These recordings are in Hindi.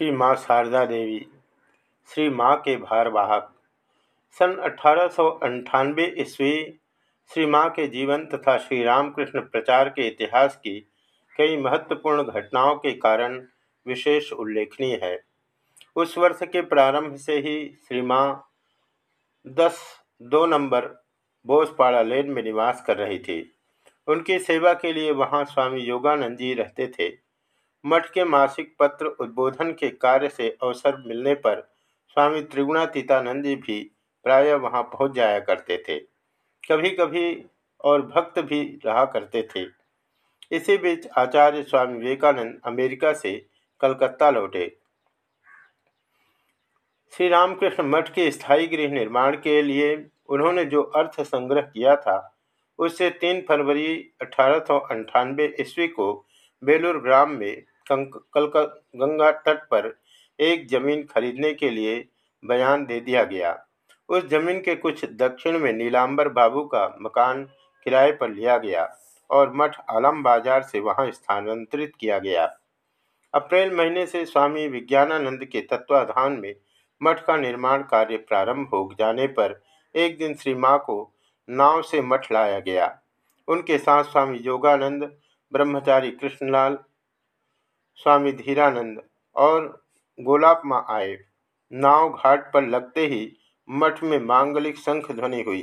श्री माँ शारदा देवी, श्री माँ के भारवाहक सन अठारह ईस्वी श्री माँ के जीवन तथा श्री रामकृष्ण प्रचार के इतिहास की कई महत्वपूर्ण घटनाओं के कारण विशेष उल्लेखनीय है। उस वर्ष के प्रारंभ से ही श्री माँ दस दो नंबर बोसपाड़ा लेन में निवास कर रही थी। उनकी सेवा के लिए वहाँ स्वामी योगानंद जी रहते थे। मठ के मासिक पत्र उद्बोधन के कार्य से अवसर मिलने पर स्वामी त्रिगुणातीतानंद जी भी प्रायः वहाँ पहुँच जाया करते थे। कभी कभी और भक्त भी रहा करते थे। इसी बीच आचार्य स्वामी विवेकानंद अमेरिका से कलकत्ता लौटे। श्री रामकृष्ण मठ के स्थायी गृह निर्माण के लिए उन्होंने जो अर्थ संग्रह किया था, उससे 3 फरवरी अठारह ईस्वी को बेलूर ग्राम में कल गंगा तट पर एक ज़मीन खरीदने के लिए बयान दे दिया गया। उस ज़मीन के कुछ दक्षिण में नीलांबर बाबू का मकान किराए पर लिया गया और मठ आलम बाज़ार से वहाँ स्थानांतरित किया गया। अप्रैल महीने से स्वामी विज्ञानानंद के तत्वाधान में मठ का निर्माण कार्य प्रारंभ हो जाने पर एक दिन श्री माँ को नाव से मठ लाया गया। उनके साथ स्वामी योगानंद, ब्रह्मचारी कृष्णलाल स्वामी धीरानंद और गोलाप माँ आए। नाव घाट पर लगते ही मठ में मांगलिक शंख ध्वनि हुई।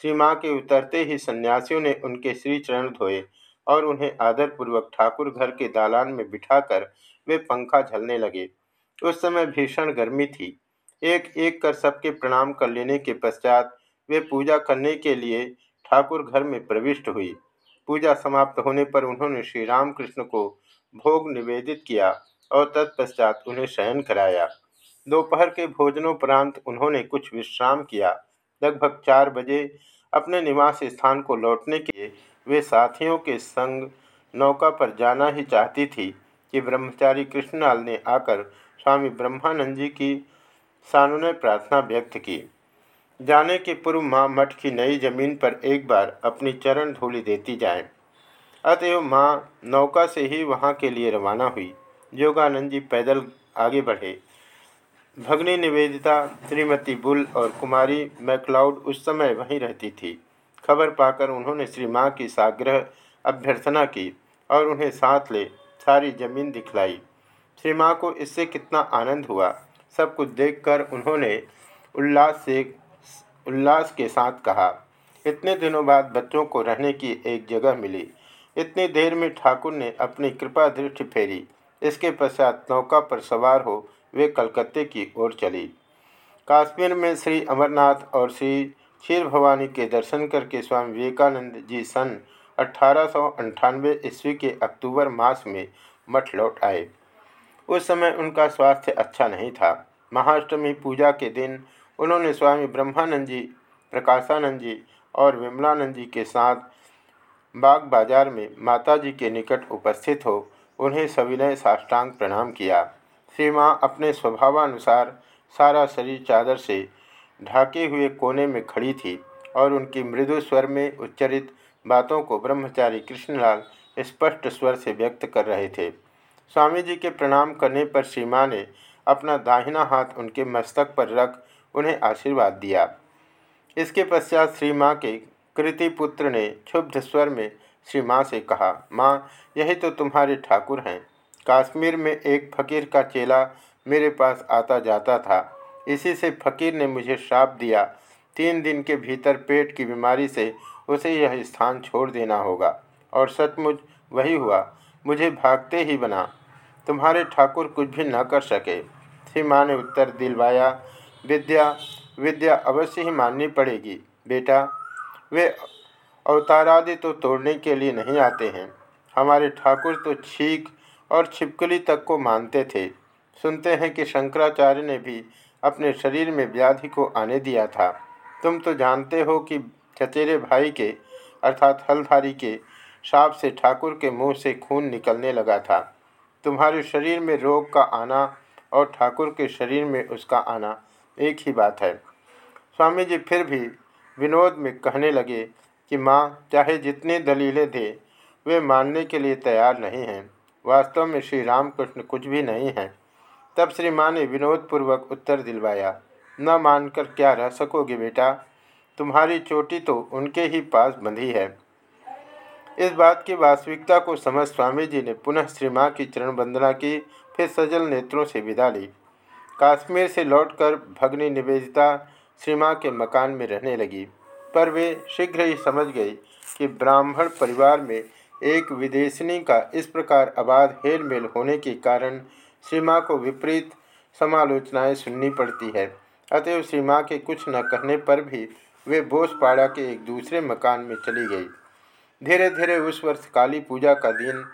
श्री माँ के उतरते ही सन्यासियों ने उनके श्री चरण धोए और उन्हें आदरपूर्वक ठाकुर घर के दालान में बिठाकर वे पंखा झलने लगे। उस समय भीषण गर्मी थी। एक एक कर सबके प्रणाम कर लेने के पश्चात वे पूजा करने के लिए ठाकुर घर में प्रविष्ट हुई। पूजा समाप्त होने पर उन्होंने श्री रामकृष्ण को भोग निवेदित किया और तत्पश्चात उन्हें शयन कराया। दोपहर के भोजनोपरांत उन्होंने कुछ विश्राम किया। लगभग चार बजे अपने निवास स्थान को लौटने के वे साथियों के संग नौका पर जाना ही चाहती थी कि ब्रह्मचारी कृष्णलाल ने आकर स्वामी ब्रह्मानंद जी की सानुनय प्रार्थना व्यक्त की। जाने के पूर्व माँ मठ की नई ज़मीन पर एक बार अपनी चरण धूलि देती जाए। अतएव माँ नौका से ही वहाँ के लिए रवाना हुई। योगानंद जी पैदल आगे बढ़े। भगनी निवेदिता, श्रीमती बुल और कुमारी मैकलाउड उस समय वहीं रहती थी। खबर पाकर उन्होंने श्री माँ की साग्रह अभ्यर्थना की और उन्हें साथ ले सारी ज़मीन दिखलाई। श्री माँ को इससे कितना आनंद हुआ, सब कुछ देखकर उन्होंने उल्लास से, उल्लास के साथ कहा। इतने दिनों बाद बच्चों को रहने की एक जगह मिली। इतनी देर में ठाकुर ने अपनी कृपा दृष्टि फेरी। इसके पश्चात नौका पर सवार हो वे कलकत्ते की ओर चली। काश्मीर में श्री अमरनाथ और श्री क्षीर भवानी के दर्शन करके स्वामी विवेकानंद जी सन अठारह ईस्वी के अक्टूबर मास में मठ लौट आए। उस समय उनका स्वास्थ्य अच्छा नहीं था। महाअष्टमी पूजा के दिन उन्होंने स्वामी ब्रह्मानंद जी, प्रकाशानंद जी और विमलानंद जी के साथ बाग बाज़ार में माताजी के निकट उपस्थित हो, उन्हें सविनय साष्टांग प्रणाम किया। श्री माँ अपने स्वभावानुसार सारा शरीर चादर से ढाके हुए कोने में खड़ी थी और उनकी मृदु स्वर में उच्चरित बातों को ब्रह्मचारी कृष्णलाल स्पष्ट स्वर से व्यक्त कर रहे थे। स्वामी जी के प्रणाम करने पर श्री माँ ने अपना दाहिना हाथ उनके मस्तक पर रख उन्हें आशीर्वाद दिया। इसके पश्चात श्री माँ के कृति पुत्र ने क्षुब्ध स्वर में श्री माँ से कहा, माँ, यही तो तुम्हारे ठाकुर हैं। काश्मीर में एक फकीर का चेला मेरे पास आता जाता था। इसी से फकीर ने मुझे श्राप दिया। तीन दिन के भीतर पेट की बीमारी से उसे यह स्थान छोड़ देना होगा। और सचमुच वही हुआ। मुझे भागते ही बना। तुम्हारे ठाकुर कुछ भी न कर सके। श्री माँ ने उत्तर दिलवाया, विद्या विद्या अवश्य ही माननी पड़ेगी। बेटा वे अवतारादि तो तोड़ने के लिए नहीं आते हैं। हमारे ठाकुर तो छीक और छिपकली तक को मानते थे। सुनते हैं कि शंकराचार्य ने भी अपने शरीर में व्याधि को आने दिया था। तुम तो जानते हो कि चचेरे भाई के, अर्थात हलधारी के साप से ठाकुर के मुँह से खून निकलने लगा था। तुम्हारे शरीर में रोग का आना और ठाकुर के शरीर में उसका आना एक ही बात है। स्वामी जी फिर भी विनोद में कहने लगे कि माँ, चाहे जितनी दलीलें दे, वे मानने के लिए तैयार नहीं हैं। वास्तव में श्री रामकृष्ण कुछ भी नहीं हैं। तब श्री माँ ने विनोदपूर्वक उत्तर दिलवाया, न मानकर क्या रह सकोगे बेटा? तुम्हारी चोटी तो उनके ही पास बंधी है। इस बात की वास्तविकता को समझ स्वामी जी ने पुनः श्री माँ की चरण वंदना की, फिर सजल नेत्रों से विदा ली। काश्मीर से लौटकर भगनी निवेदिता श्री माँ के मकान में रहने लगी, पर वे शीघ्र ही समझ गई कि ब्राह्मण परिवार में एक विदेशनी का इस प्रकार अबाध हेल मेल होने के कारण श्री माँ को विपरीत समालोचनाएँ सुननी पड़ती है। अतएव श्री माँ के कुछ न कहने पर भी वे बोसपाड़ा के एक दूसरे मकान में चली गई। धीरे धीरे उस वर्ष काली पूजा का दिन,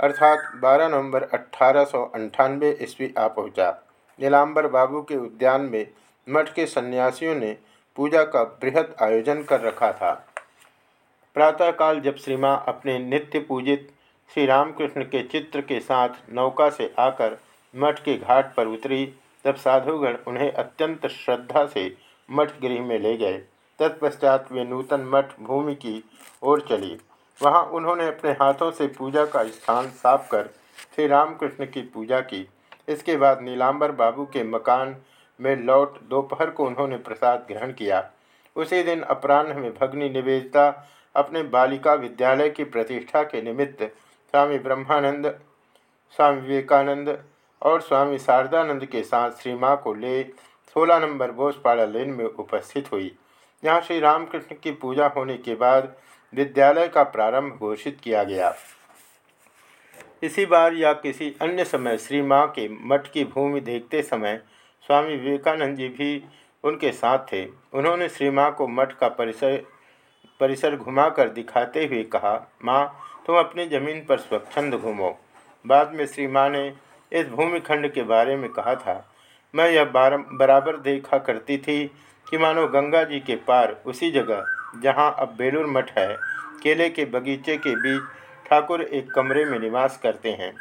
अर्थात 12 नवंबर अट्ठारह ईस्वी आ पहुँचा। नीलाम्बर बाबू के उद्यान में मठ के सन्यासियों ने पूजा का बृहद आयोजन कर रखा था। प्रातःकाल जब श्री अपने नित्य पूजित श्री रामकृष्ण के चित्र के साथ नौका से आकर मठ के घाट पर उतरी, तब साधुगण उन्हें अत्यंत श्रद्धा से मठ गृह में ले गए। तत्पश्चात वे नूतन मठ भूमि की ओर चली। वहाँ उन्होंने अपने हाथों से पूजा का स्थान साफ़ कर श्री रामकृष्ण की पूजा की। इसके बाद नीलांबर बाबू के मकान में लौट दोपहर को उन्होंने प्रसाद ग्रहण किया। उसी दिन अपराह्न में भगनी निवेदिता अपने बालिका विद्यालय की प्रतिष्ठा के निमित्त स्वामी ब्रह्मानंद, स्वामी विवेकानंद और स्वामी शारदानंद के साथ श्री माँ को ले सोलह नंबर बोसपाड़ा लेन में उपस्थित हुई। यहाँ श्री रामकृष्ण की पूजा होने के बाद विद्यालय का प्रारंभ घोषित किया गया। इसी बार या किसी अन्य समय श्री माँ के मठ की भूमि देखते समय स्वामी विवेकानंद जी भी उनके साथ थे। उन्होंने श्री माँ को मठ का परिसर परिसर घुमाकर दिखाते हुए कहा, माँ, तुम अपनी ज़मीन पर स्वच्छंद घूमो। बाद में श्री माँ ने इस भूमिखंड के बारे में कहा था। मैं यह बराबर देखा करती थी कि मानो गंगा जी के पार उसी जगह, जहाँ अब बेलूर मठ है, केले के बगीचे के बीच ठाकुर एक कमरे में निवास करते हैं।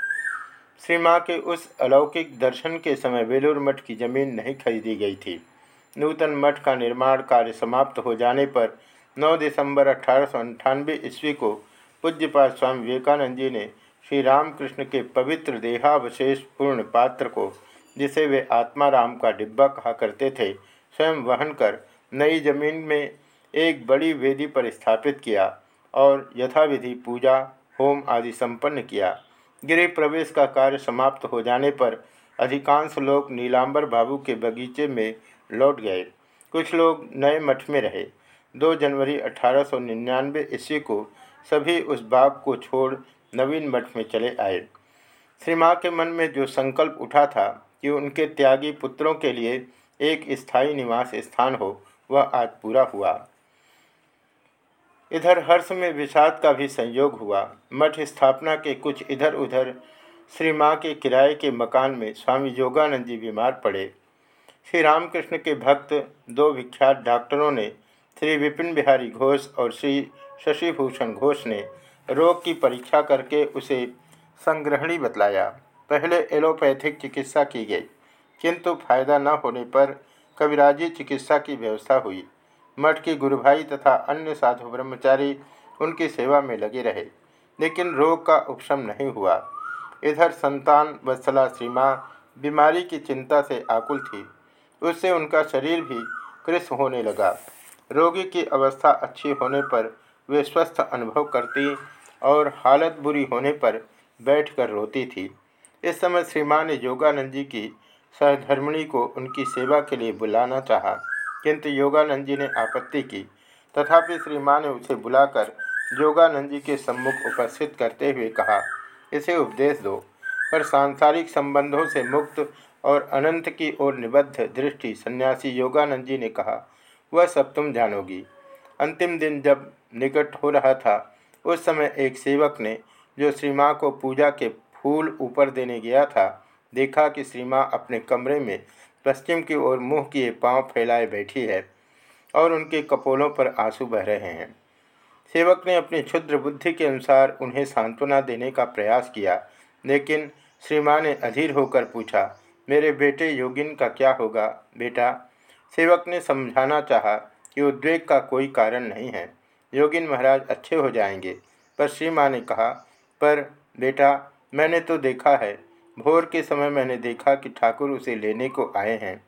श्री माँ के उस अलौकिक दर्शन के समय बेलूर मठ की ज़मीन नहीं खरीदी गई थी। नूतन मठ का निर्माण कार्य समाप्त हो जाने पर 9 दिसंबर अठारह ईस्वी को पूज्यपात स्वामी विवेकानंद जी ने श्री रामकृष्ण के पवित्र देहावशेष पूर्ण पात्र को, जिसे वे आत्मा राम का डिब्बा कहा करते थे, स्वयं वहन कर नई ज़मीन में एक बड़ी वेदी पर स्थापित किया और यथाविधि पूजा, होम आदि संपन्न किया। गृह प्रवेश का कार्य समाप्त हो जाने पर अधिकांश लोग नीलांबर बाबू के बगीचे में लौट गए। कुछ लोग नए मठ में रहे। 2 जनवरी अठारह ईस्वी को सभी उस बाग को छोड़ नवीन मठ में चले आए। श्री माँ के मन में जो संकल्प उठा था कि उनके त्यागी पुत्रों के लिए एक स्थायी निवास स्थान हो, वह आज पूरा हुआ। इधर हर्ष में विषाद का भी संयोग हुआ। मठ स्थापना के कुछ इधर उधर श्री माँ के किराए के मकान में स्वामी योगानंद जी बीमार पड़े। श्री रामकृष्ण के भक्त दो विख्यात डॉक्टरों ने श्री विपिन बिहारी घोष और श्री शशिभूषण घोष ने रोग की परीक्षा करके उसे संग्रहणी बतलाया। पहले एलोपैथिक चिकित्सा की गई, किंतु फ़ायदा न होने पर कविराजी चिकित्सा की व्यवस्था हुई। मठ के गुरुभाई तथा अन्य साधु ब्रह्मचारी उनकी सेवा में लगे रहे, लेकिन रोग का उपशम नहीं हुआ। इधर संतान वत्सला सीमा बीमारी की चिंता से आकुल थी। उससे उनका शरीर भी कृष होने लगा। रोगी की अवस्था अच्छी होने पर वे स्वस्थ अनुभव करती और हालत बुरी होने पर बैठकर रोती थी। इस समय श्री माँ ने योगानंद जी की सहधर्मिणी को उनकी सेवा के लिए बुलाना चाहा। किंतु योगानंद जी ने आपत्ति की। तथापि श्री माँ ने उसे बुलाकर योगानंद जी के सम्मुख उपस्थित करते हुए कहा, इसे उपदेश दो पर सांसारिक संबंधों से मुक्त और अनंत की ओर निबद्ध दृष्टि सन्यासी योगानंद जी ने कहा, वह सब तुम जानोगी। अंतिम दिन जब निकट हो रहा था, उस समय एक सेवक ने जो श्री माँ को पूजा के फूल ऊपर देने गया था, देखा कि श्री माँ अपने कमरे में पश्चिम की ओर मुँह किए पाँव फैलाए बैठी है और उनके कपोलों पर आँसू बह रहे हैं। सेवक ने अपनी क्षुद्र बुद्धि के अनुसार उन्हें सांत्वना देने का प्रयास किया, लेकिन श्री माँ ने अधीर होकर पूछा, मेरे बेटे योगिन का क्या होगा, बेटा? सेवक ने समझाना चाहा कि उद्वेग का कोई कारण नहीं है। योगिन महाराज अच्छे हो जाएँगे, पर श्री माँ ने कहा, पर बेटा, मैंने तो देखा है भोर के समय मैंने देखा कि ठाकुर उसे लेने को आए हैं।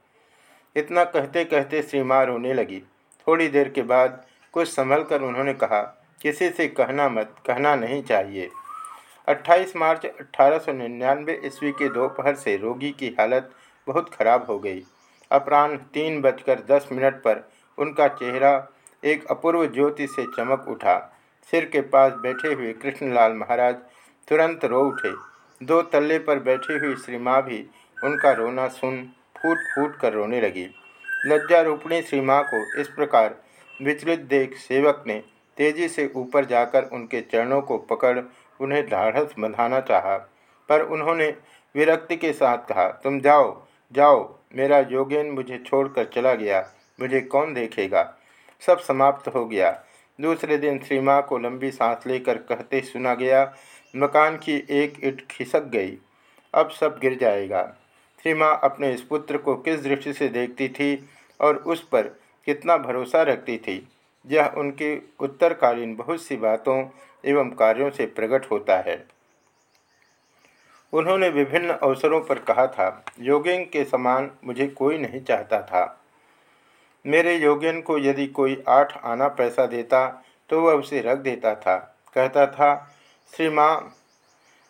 इतना कहते कहते श्री रोने लगी। थोड़ी देर के बाद कुछ संभल कर उन्होंने कहा, किसी से कहना मत, कहना नहीं चाहिए। 28 मार्च अठारह ईस्वी के दोपहर से रोगी की हालत बहुत खराब हो गई। अपराह्न तीन बजकर दस मिनट पर उनका चेहरा एक अपूर्व ज्योति से चमक उठा। सिर के पास बैठे हुए कृष्णलाल महाराज तुरंत रो उठे। दो तल्ले पर बैठी हुई श्री माँ भी उनका रोना सुन फूट फूट कर रोने लगी। लज्जा रूपणी श्री माँ को इस प्रकार विचलित देख सेवक ने तेज़ी से ऊपर जाकर उनके चरणों को पकड़ उन्हें ढाढ़स बंधाना चाहा। पर उन्होंने विरक्ति के साथ कहा, तुम जाओ जाओ, मेरा योगेन मुझे छोड़कर चला गया, मुझे कौन देखेगा? सब समाप्त हो गया। दूसरे दिन श्री माँ को लंबी सांस लेकर कहते सुना गया मकान की एक ईट खिसक गई। अब सब गिर जाएगा। श्री अपने इस पुत्र को किस दृष्टि से देखती थी और उस पर कितना भरोसा रखती थी? यह उनकी उत्तरकालीन बहुत सी बातों एवं कार्यों से प्रकट होता है। उन्होंने विभिन्न अवसरों पर कहा था, योगेन के समान मुझे कोई नहीं चाहता था। मेरे योगेन को यदि कोई आठ आना पैसा देता तो वह उसे रख देता था। कहता था श्री माँ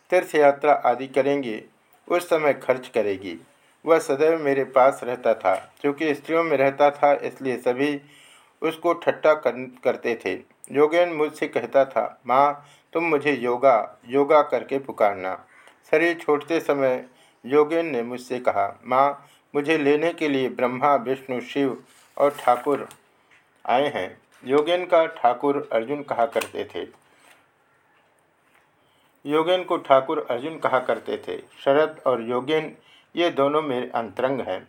तीर्थ यात्रा आदि करेंगे उस समय खर्च करेगी। वह सदैव मेरे पास रहता था क्योंकि स्त्रियों में रहता था इसलिए सभी उसको ठट्टा कर, करते थे। योगेन मुझसे कहता था माँ तुम मुझे योगा योगा करके पुकारना। शरीर छोड़ते समय योगेन ने मुझसे कहा माँ मुझे लेने के लिए ब्रह्मा विष्णु शिव और ठाकुर आए हैं। योगेन का ठाकुर अर्जुन कहा करते थे। योगेन को ठाकुर अर्जुन कहा करते थे। शरद और योगेन, ये दोनों मेरे अंतरंग हैं।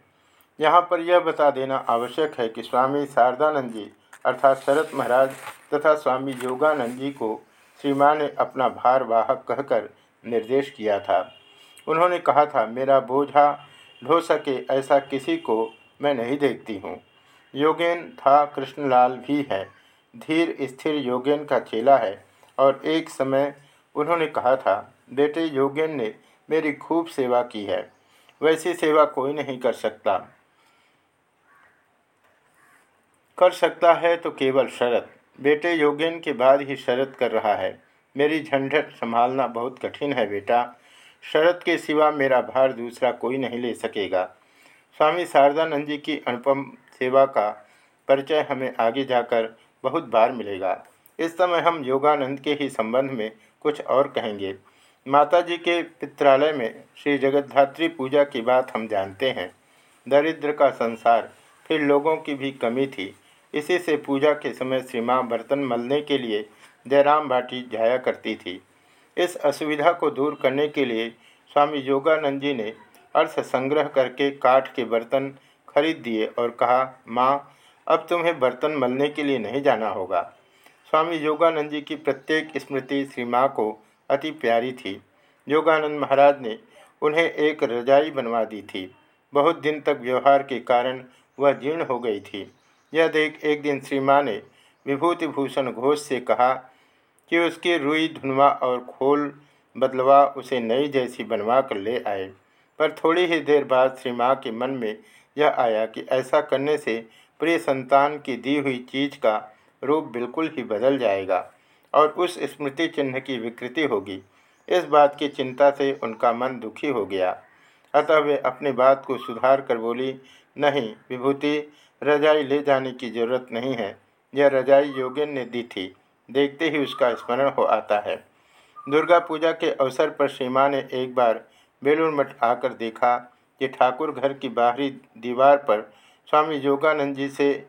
यहाँ पर यह बता देना आवश्यक है कि स्वामी शारदानंद जी अर्थात शरद महाराज तथा स्वामी योगानंद जी को श्री ने अपना भार वाहक कहकर निर्देश किया था। उन्होंने कहा था, मेरा बोझा ढो सके ऐसा किसी को मैं नहीं देखती हूँ। योगेन था कृष्णलाल भी है। धीर स्थिर योगेन का चेला है और एक समय उन्होंने कहा था, बेटे योगेन ने मेरी खूब सेवा की है। वैसी सेवा कोई नहीं कर सकता। कर सकता है तो केवल शरत। बेटे योगेन के बाद ही शरत कर रहा है। मेरी झंझट संभालना बहुत कठिन है बेटा। शरत के सिवा मेरा भार दूसरा कोई नहीं ले सकेगा। स्वामी शारदानंद जी की अनुपम सेवा का परिचय हमें आगे जाकर बहुत बार मिलेगा। इस समय हम योगानंद के ही संबंध में कुछ और कहेंगे। माता जी के पित्रालय में श्री जगद्धात्री पूजा की बात हम जानते हैं। दरिद्र का संसार फिर लोगों की भी कमी थी। इसी से पूजा के समय श्री माँ बर्तन मलने के लिए जयराम भाटी जाया करती थी। इस असुविधा को दूर करने के लिए स्वामी योगानंद जी ने अर्थ संग्रह करके काठ के बर्तन खरीद दिए और कहा, माँ, अब तुम्हें बर्तन मलने के लिए नहीं जाना होगा। स्वामी योगानंद जी की प्रत्येक स्मृति श्री माँ को अति प्यारी थी। योगानंद महाराज ने उन्हें एक रजाई बनवा दी थी। बहुत दिन तक व्यवहार के कारण वह जीर्ण हो गई थी। यह देख एक दिन श्री माँ ने विभूतिभूषण घोष से कहा कि उसकी रुई धुनवा और खोल बदलवा उसे नई जैसी बनवा कर ले आए। पर थोड़ी ही देर बाद श्री माँ के मन में यह आया कि ऐसा करने से प्रिय संतान की दी हुई चीज़ का रूप बिल्कुल ही बदल जाएगा और उस स्मृति चिन्ह की विकृति होगी। इस बात की चिंता से उनका मन दुखी हो गया। अतः वे अपनी बात को सुधार कर बोली, नहीं, विभूति, रजाई ले जाने की ज़रूरत नहीं है। यह रजाई योगेन ने दी थी। देखते ही उसका स्मरण हो आता है। दुर्गा पूजा के अवसर पर सीमा ने एक बार बेलूर मठ आकर देखा कि ठाकुर घर की बाहरी दीवार पर स्वामी योगानंद जी से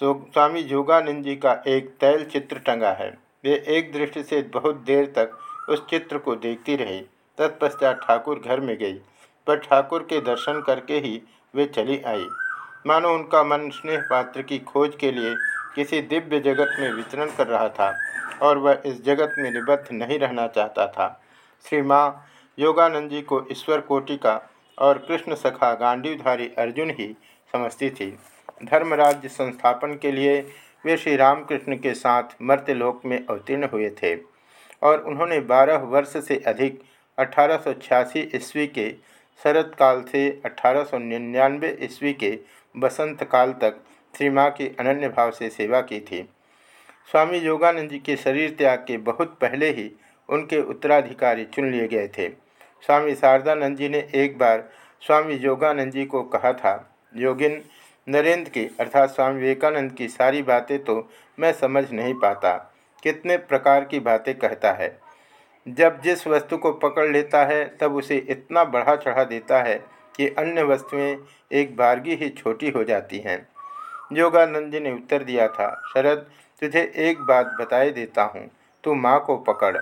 स्वामी योगानंद जी का एक तैल चित्र टंगा है। वे एक दृष्टि से बहुत देर तक उस चित्र को देखती रही। तत्पश्चात ठाकुर घर में गई, पर ठाकुर के दर्शन करके ही वे चली आई। मानो उनका मन स्नेह पात्र की खोज के लिए किसी दिव्य जगत में विचरण कर रहा था, और वह इस जगत में निबद्ध नहीं रहना चाहता था। श्री माँ योगानंद जी को ईश्वर कोटि का और कृष्ण सखा गांडीवधारी अर्जुन ही समझती थी। धर्मराज्य संस्थापन के लिए वे श्री रामकृष्ण के साथ मर्त्यलोक में अवतीर्ण हुए थे और उन्होंने बारह वर्ष से अधिक अठारह सौ छियासी ईस्वी के शरत काल से अठारह सौ निन्यानवे ईस्वी के बसंत काल तक श्री माँ की अनन्य भाव से सेवा की थी। स्वामी योगानंद जी के शरीर त्याग के बहुत पहले ही उनके उत्तराधिकारी चुन लिए गए थे। स्वामी शारदानंद जी ने एक बार स्वामी योगानंद जी को कहा था, योगिन नरेंद्र की अर्थात स्वामी विवेकानंद की सारी बातें तो मैं समझ नहीं पाता। कितने प्रकार की बातें कहता है। जब जिस वस्तु को पकड़ लेता है, तब उसे इतना बढ़ा चढ़ा देता है कि अन्य वस्तुएँ एक बारगी ही छोटी हो जाती हैं। योगानंद जी ने उत्तर दिया था, शरद, तुझे एक बात बताए देता हूँ, तू माँ को पकड़।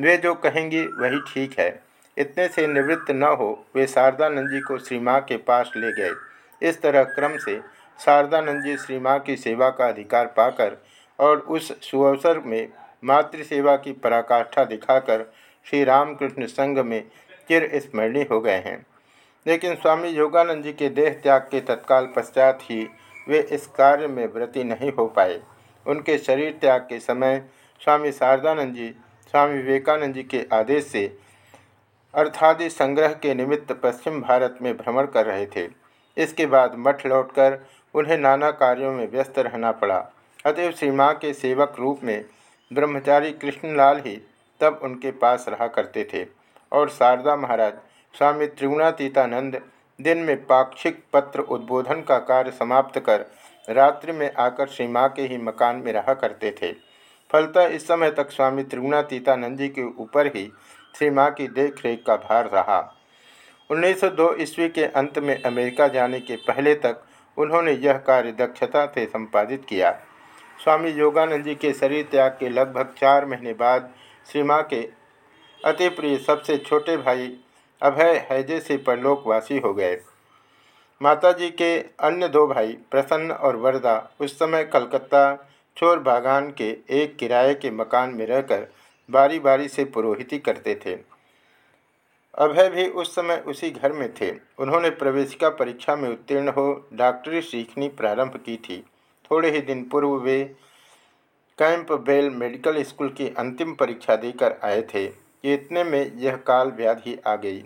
वे जो कहेंगी वही ठीक है। इतने से निवृत्त न हो, वे शारदानंद जी को श्री माँ के पास ले गए। इस तरह क्रम से शारदानंद जी श्री माँ की सेवा का अधिकार पाकर और उस सुअवसर में मातृ सेवा की पराकाष्ठा दिखाकर श्री रामकृष्ण संघ में चिर स्मरणीय हो गए हैं। लेकिन स्वामी योगानंद जी के देह त्याग के तत्काल पश्चात ही वे इस कार्य में व्रति नहीं हो पाए। उनके शरीर त्याग के समय स्वामी शारदानंद जी, स्वामी विवेकानंद जी के आदेश से अर्थादि संग्रह के निमित्त पश्चिम भारत में भ्रमण कर रहे थे। इसके बाद मठ लौटकर उन्हें नाना कार्यों में व्यस्त रहना पड़ा। अतएव श्री माँ के सेवक रूप में ब्रह्मचारी कृष्णलाल ही तब उनके पास रहा करते थे। और शारदा महाराज, स्वामी त्रिगुणातीतानंद, दिन में पाक्षिक पत्र उद्बोधन का कार्य समाप्त कर रात्रि में आकर श्री माँ के ही मकान में रहा करते थे। फलतः इस समय तक स्वामी त्रिगुणातीतानंद जी के ऊपर ही श्री माँ की देखरेख का भार रहा। 1902 ईस्वी के अंत में अमेरिका जाने के पहले तक उन्होंने यह कार्य दक्षता से संपादित किया। स्वामी योगानंद जी के शरीर त्याग के लगभग चार महीने बाद श्री माँ के अति प्रिय सबसे छोटे भाई अभय हैजे से परलोकवासी हो गए। माताजी के अन्य दो भाई प्रसन्न और वरदा उस समय कलकत्ता चोर बागान के एक किराए के मकान में रहकर बारी बारी से पुरोहिती करते थे। अभय भी उस समय उसी घर में थे। उन्होंने प्रवेशिका परीक्षा में उत्तीर्ण हो डॉक्टरी सीखनी प्रारंभ की थी। थोड़े ही दिन पूर्व वे कैंप बेल मेडिकल स्कूल की अंतिम परीक्षा देकर आए थे। इतने में यह काल व्याधि आ गई।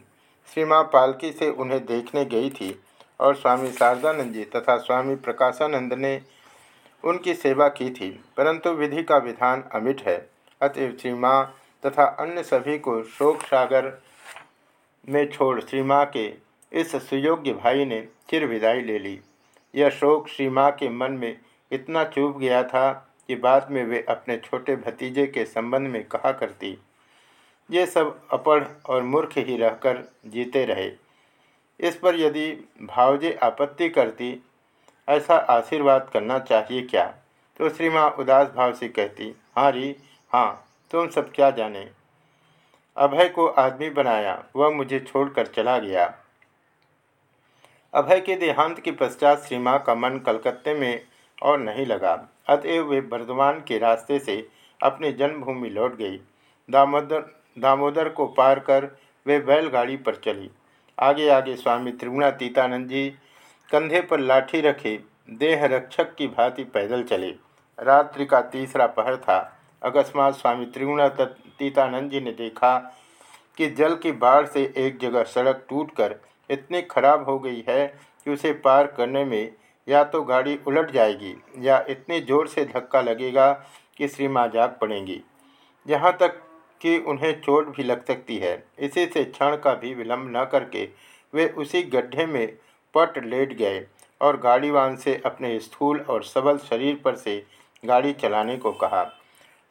श्री माँ पालकी से उन्हें देखने गई थी और स्वामी शारदानंद जी तथा स्वामी प्रकाशानंद ने उनकी सेवा की थी। परंतु विधि का विधान अमिट है। अतएव श्री माँ तथा अन्य सभी को शोक सागर में छोड़ श्री माँ के इस सुयोग्य भाई ने चिर विदाई ले ली। यह शोक श्री माँ के मन में इतना चुभ गया था कि बाद में वे अपने छोटे भतीजे के संबंध में कहा करती, ये सब अपढ़ और मूर्ख ही रहकर जीते रहे। इस पर यदि भावजे आपत्ति करती, ऐसा आशीर्वाद करना चाहिए क्या? तो श्री माँ उदास भाव से कहती हाँ री हाँ तुम सब क्या जाने? अभय को आदमी बनाया, वह मुझे छोड़कर चला गया। अभय के देहांत के पश्चात श्री माँ का मन कलकत्ते में और नहीं लगा। अतएव वे बर्धमान के रास्ते से अपनी जन्मभूमि लौट गई। दामोदर दामोदर को पार कर वे बैलगाड़ी पर चली। आगे आगे स्वामी त्रिगुणातीतानंद जी कंधे पर लाठी रखे देह रक्षक की भांति पैदल चले। रात्रि का तीसरा पहर था। अकस्मात स्वामी त्रिगुणातीतानंद जी ने देखा कि जल की बाढ़ से एक जगह सड़क टूटकर इतनी खराब हो गई है कि उसे पार करने में या तो गाड़ी उलट जाएगी या इतने ज़ोर से धक्का लगेगा कि श्री माँ जाग पड़ेंगी। यहाँ तक कि उन्हें चोट भी लग सकती है। इसी से क्षण का भी विलंब न करके वे उसी गड्ढे में पट लेट गए और गाड़ीवान से अपने स्थूल और सबल शरीर पर से गाड़ी चलाने को कहा।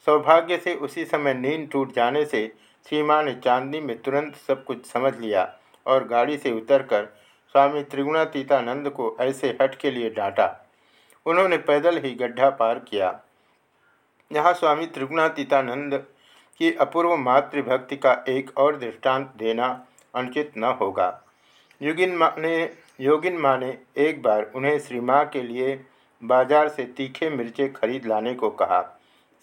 सौभाग्य से उसी समय नींद टूट जाने से सीमा ने चांदनी में तुरंत सब कुछ समझ लिया और गाड़ी से उतरकर स्वामी त्रिगुणातीतानंद को ऐसे हट के लिए डांटा। उन्होंने पैदल ही गड्ढा पार किया। यहाँ स्वामी त्रिगुणातीतानंद की अपूर्व मातृभक्ति का एक और दृष्टांत देना अनुचित न होगा। युगिन माँ ने, योगिन माँ ने एक बार उन्हें श्री माँ के लिए बाज़ार से तीखे मिर्चे खरीद लाने को कहा।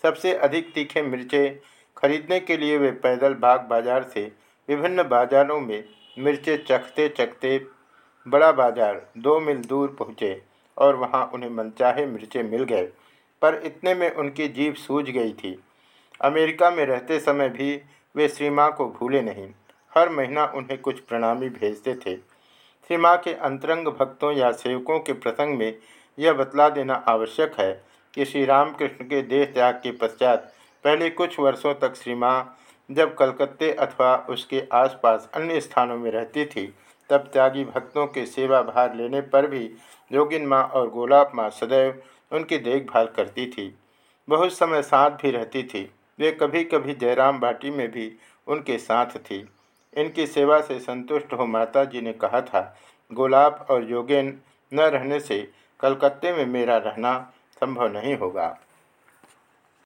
सबसे अधिक तीखे मिर्चे खरीदने के लिए वे पैदल बाग बाज़ार से विभिन्न बाजारों में मिर्चे चखते चखते बड़ा बाज़ार, दो मील दूर पहुँचे और वहाँ उन्हें मनचाहे मिर्चे मिल गए। पर इतने में उनकी जीभ सूझ गई थी। अमेरिका में रहते समय भी वे श्री माँ को भूले नहीं। हर महीना उन्हें कुछ प्रणामी भेजते थे। श्री माँ के अंतरंग भक्तों या सेवकों के प्रसंग में यह बतला देना आवश्यक है कि श्री रामकृष्ण के देह त्याग के पश्चात पहले कुछ वर्षों तक श्री माँ जब कलकत्ते अथवा उसके आसपास अन्य स्थानों में रहती थी, तब त्यागी भक्तों के सेवा भार लेने पर भी योगिन माँ और गोलाब माँ सदैव उनकी देखभाल करती थी। बहुत समय साथ भी रहती थी। वे कभी कभी जयराम भाटी में भी उनके साथ थी। इनकी सेवा से संतुष्ट हो माता जी ने कहा था, गोलाब और योगेन न रहने से कलकत्ते में मेरा रहना संभव नहीं होगा।